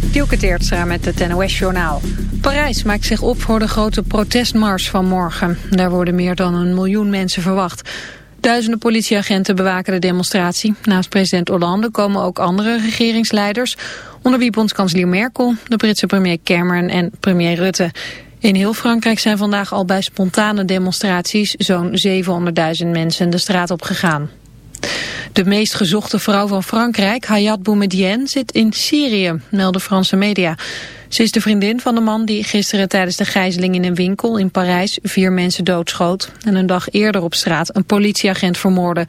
Dielke Teertstra met het NOS-journaal. Parijs maakt zich op voor de grote protestmars van morgen. Daar worden meer dan een miljoen mensen verwacht. Duizenden politieagenten bewaken de demonstratie. Naast president Hollande komen ook andere regeringsleiders... onder wie bondskanselier Merkel, de Britse premier Cameron en premier Rutte. In heel Frankrijk zijn vandaag al bij spontane demonstraties... zo'n 700.000 mensen de straat op gegaan. De meest gezochte vrouw van Frankrijk, Hayat Boumedienne, zit in Syrië, melden Franse media. Ze is de vriendin van de man die gisteren tijdens de gijzeling in een winkel in Parijs vier mensen doodschoot en een dag eerder op straat een politieagent vermoordde.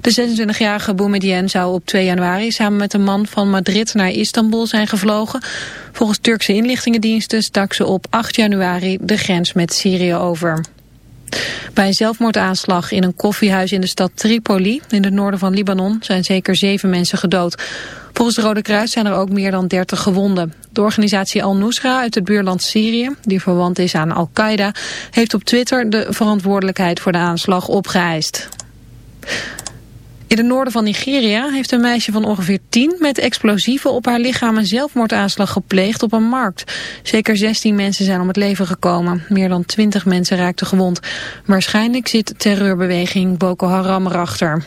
De 26-jarige Boumedienne zou op 2 januari samen met een man van Madrid naar Istanbul zijn gevlogen. Volgens Turkse inlichtingendiensten stak ze op 8 januari de grens met Syrië over. Bij een zelfmoordaanslag in een koffiehuis in de stad Tripoli, in het noorden van Libanon, zijn zeker zeven mensen gedood. Volgens het Rode Kruis zijn er ook meer dan 30 gewonden. De organisatie Al-Nusra uit het buurland Syrië, die verwant is aan Al-Qaeda, heeft op Twitter de verantwoordelijkheid voor de aanslag opgeëist. In het noorden van Nigeria heeft een meisje van ongeveer 10 met explosieven op haar lichaam een zelfmoordaanslag gepleegd op een markt. Zeker 16 mensen zijn om het leven gekomen. Meer dan 20 mensen raakten gewond. Waarschijnlijk zit terreurbeweging Boko Haram erachter.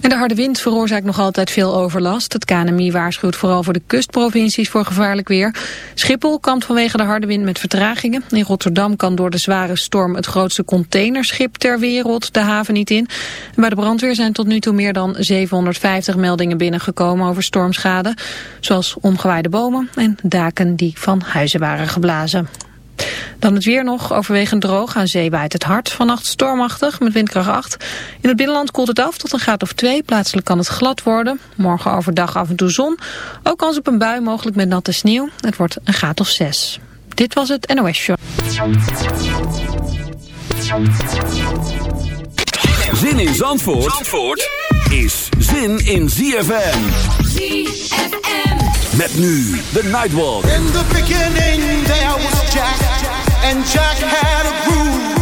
En de harde wind veroorzaakt nog altijd veel overlast. Het KNMI waarschuwt vooral voor de kustprovincies voor gevaarlijk weer. Schiphol kampt vanwege de harde wind met vertragingen. In Rotterdam kan door de zware storm het grootste containerschip ter wereld de haven niet in. Bij de brandweer zijn tot nu toe meer dan 750 meldingen binnengekomen over stormschade. Zoals omgewaaide bomen en daken die van huizen waren geblazen. Dan het weer nog, overwegend droog. Aan zee waait het hard. Vannacht stormachtig met windkracht 8. In het binnenland koelt het af tot een graad of 2. Plaatselijk kan het glad worden. Morgen overdag af en toe zon. Ook kans op een bui, mogelijk met natte sneeuw. Het wordt een graad of 6. Dit was het NOS Show. Zin in Zandvoort, Zandvoort is zin in ZFM. ZFM. Met nu de Nightwalk. In the beginning there was Jack. And Jack had a groove.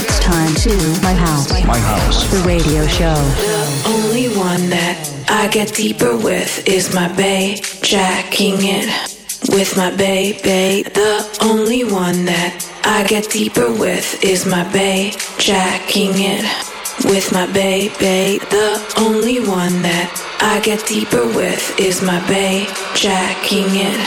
It's time to my house. My house. The radio show. The only one that I get deeper with is my bay jacking it with my baby. The only one that I get deeper with is my bay, Jacking it with my baby. The only one that I get deeper with is my bay, Jacking it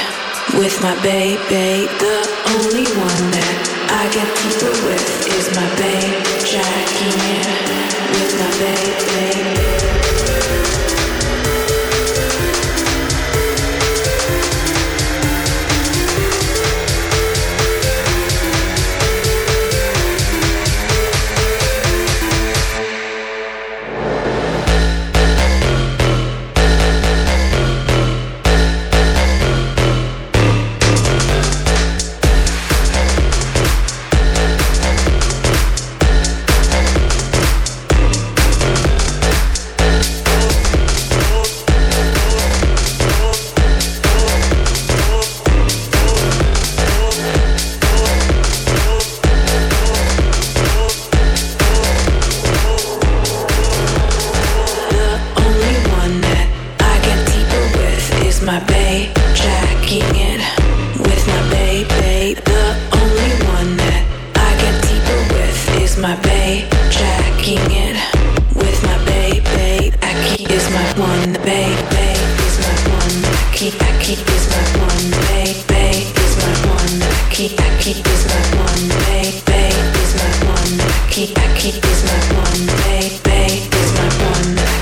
with my baby. The only one that I get deeper with with my babe Jackie with my babe.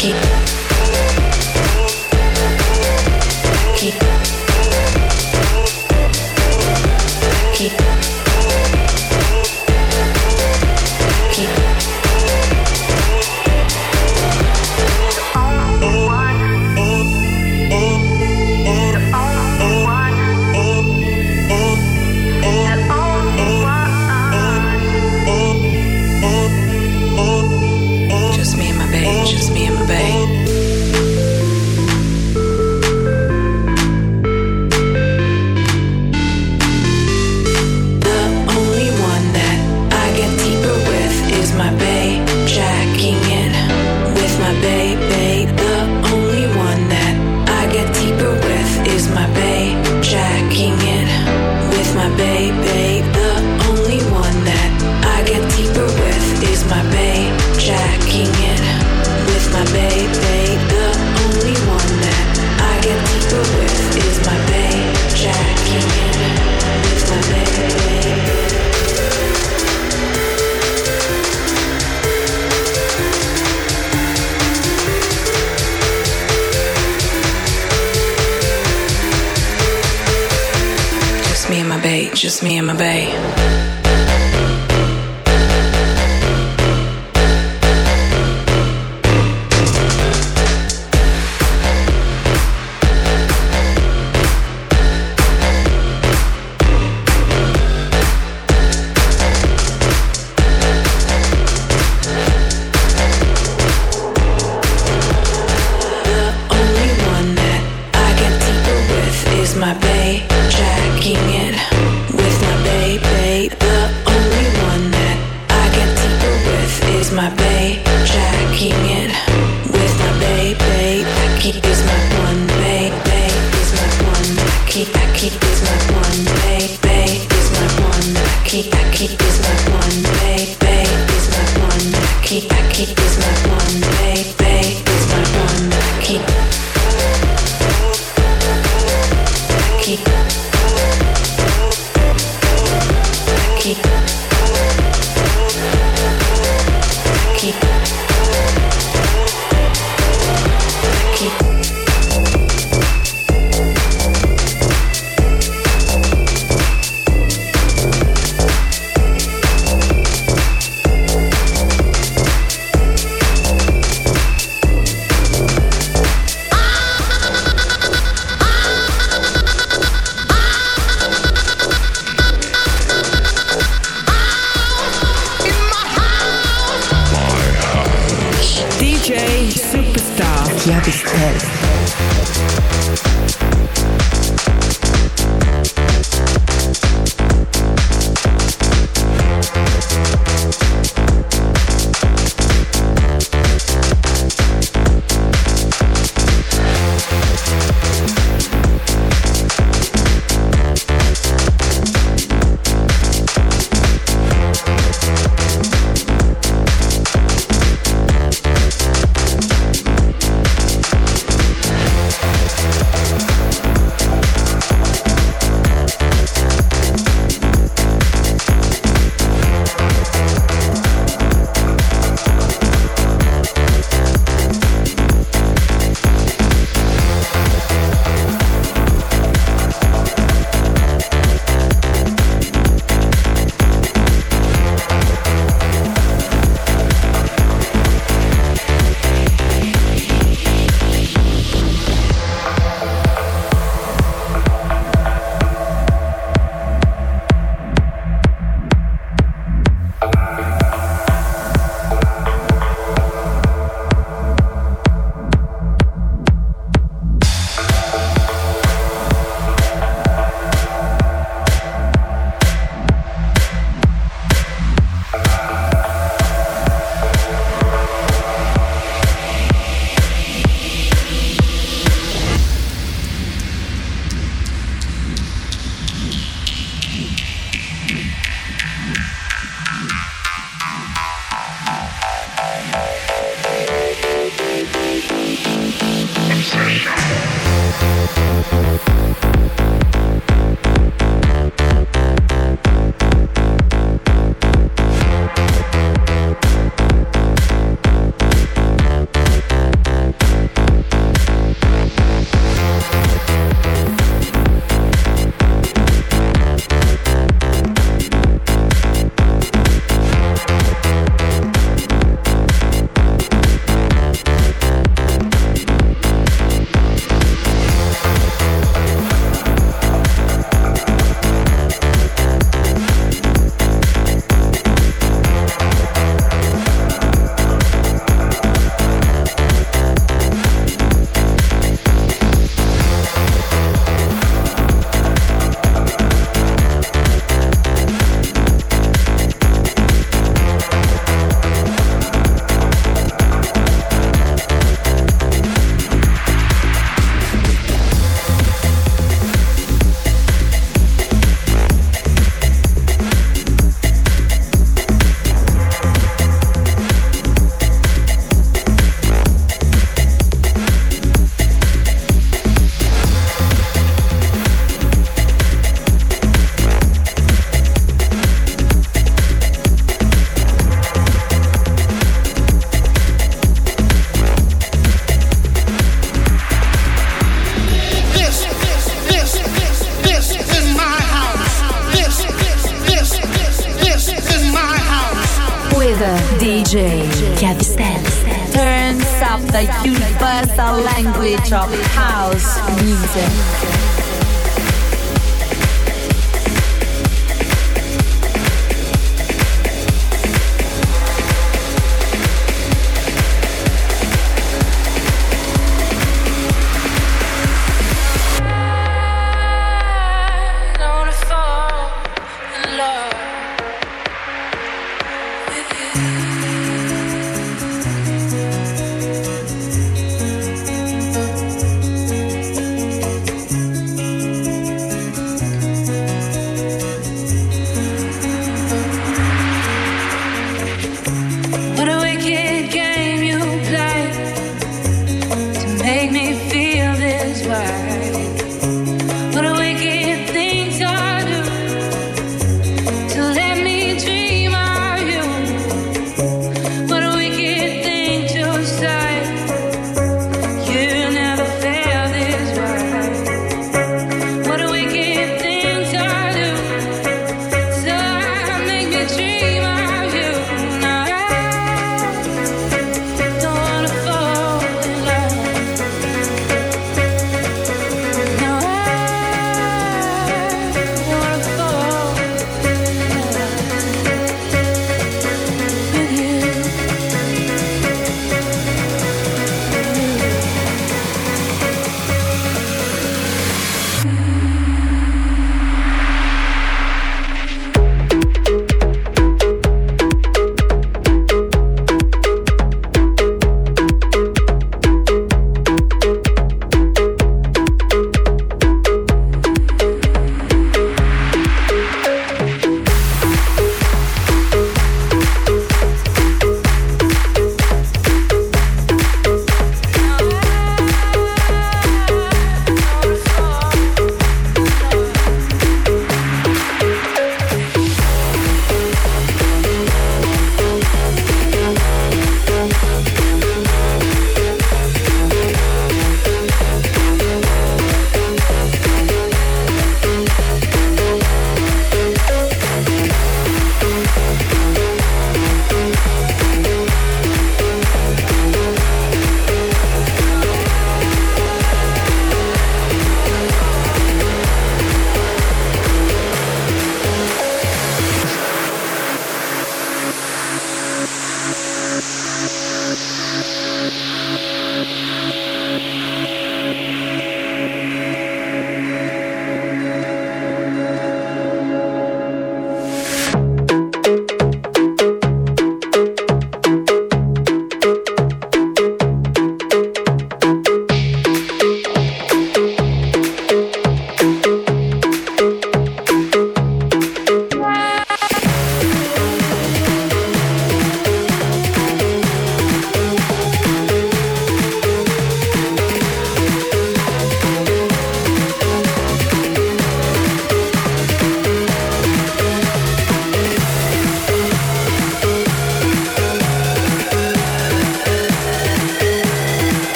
keep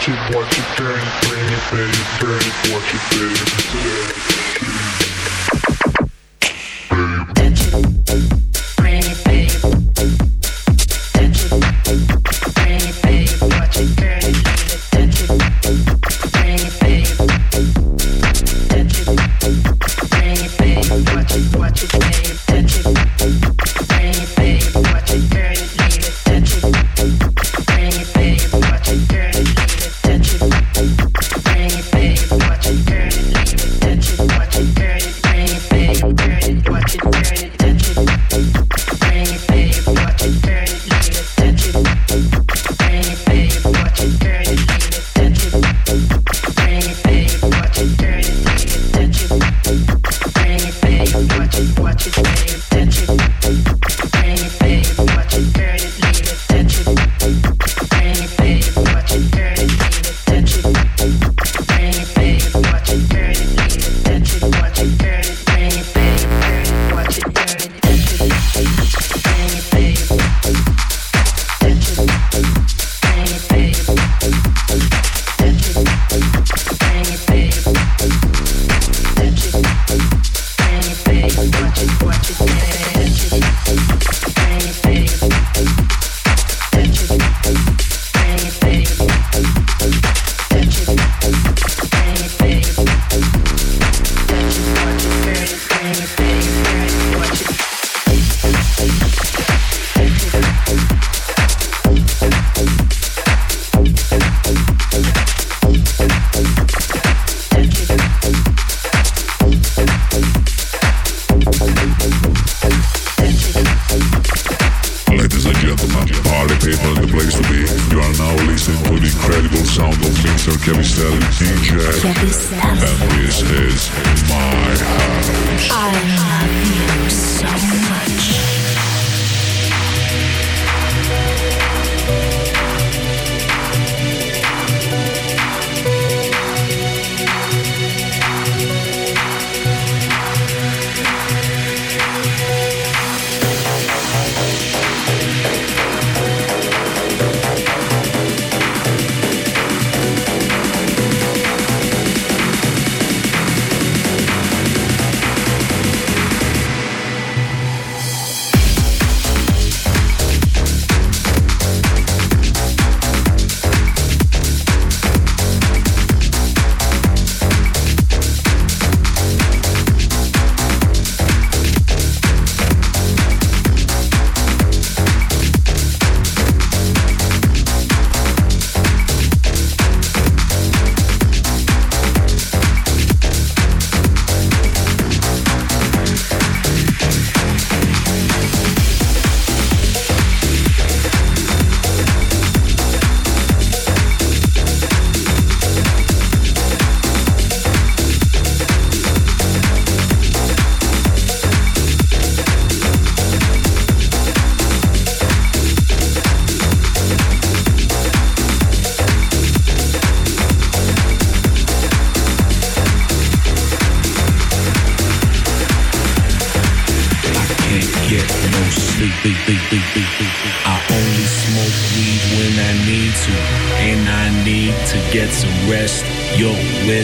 watch it, watch it, dance, bring it, baby, bring it, watch it, baby, today.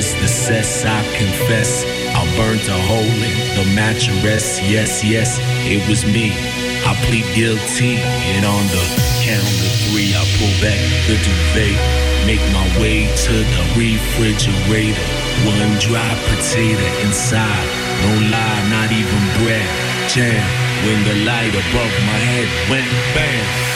Where's the cess? I confess, I burnt a hole in the mattress. Yes, yes, it was me. I plead guilty, and on the count of three, I pull back the duvet, make my way to the refrigerator. One dry potato inside, no lie, not even bread. Jam when the light above my head went bam.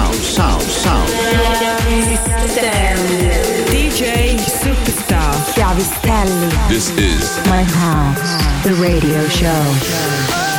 Sound, sound, sound. DJ Superstar. Chiavistelli. This is My house. The radio show.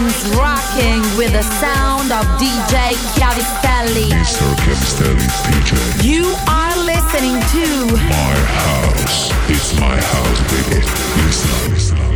minds rocking with the sound of DJ Chiavistelli. Mr. Chiavistelli DJ. You are listening to My House. It's my house, baby. It's nice.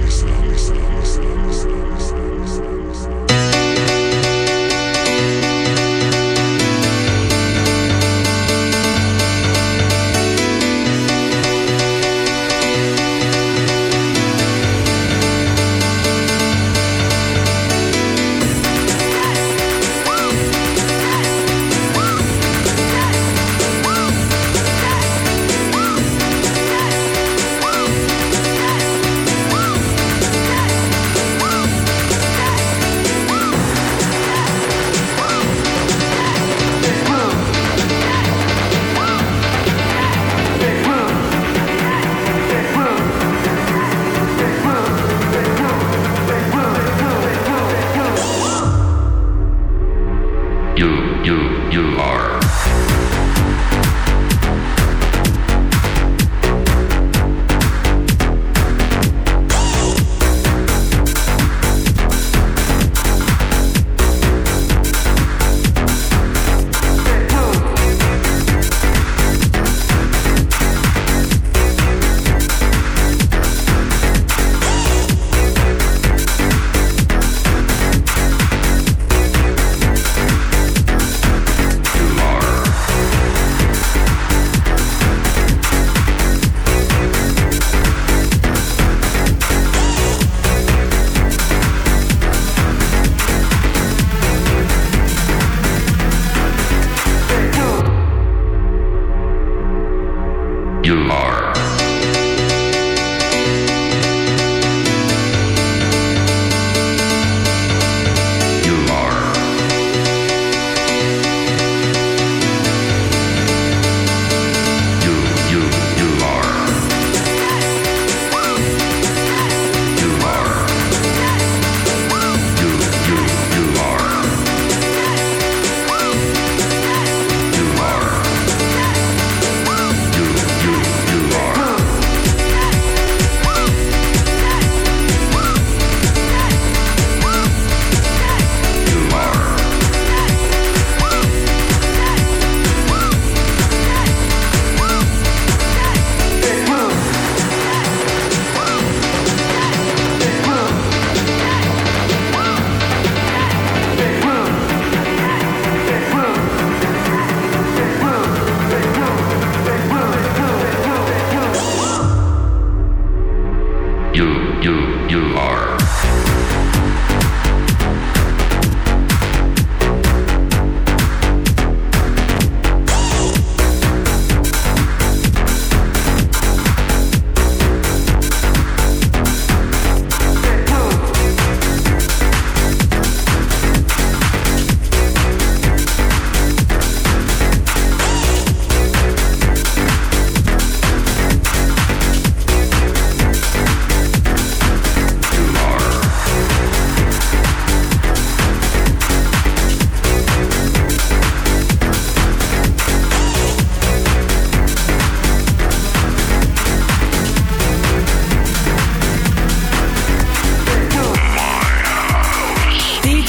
You are.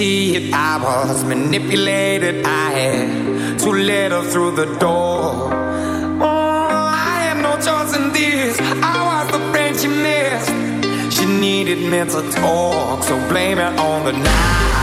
See it, I was manipulated. I had too little through the door. Oh, I had no choice in this. I was the friend she missed. She needed mental talk, so blame it on the night.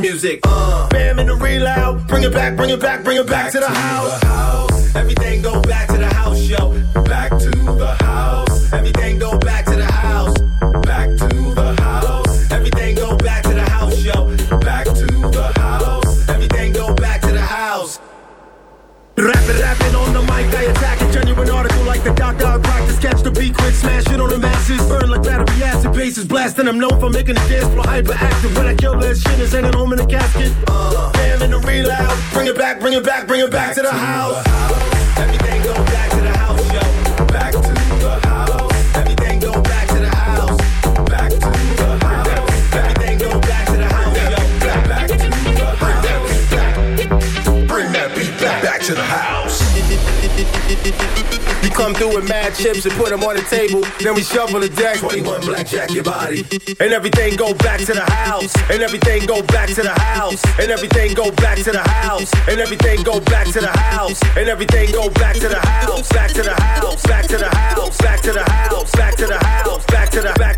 Music. Uh, bam in the reloud. Bring it back, bring it back, bring it back, back to, the, house. the house. Everything go back I'm known for making the dance floor hyperactive. When I kill that shit, is ain't home in a casket. Uh, bam in the reloud. Bring it back, bring it back, bring it back, back to the house. The house. Through with mad chips and put them on the table. Then we shuffle the deck. 21 blackjack your body. And everything go back to the house. And everything go back to the house. And everything go back to the house. And everything go back to the house. And everything go back to the house. Back to the house. Back to the house. Back to the house. Back to the house. Back to the back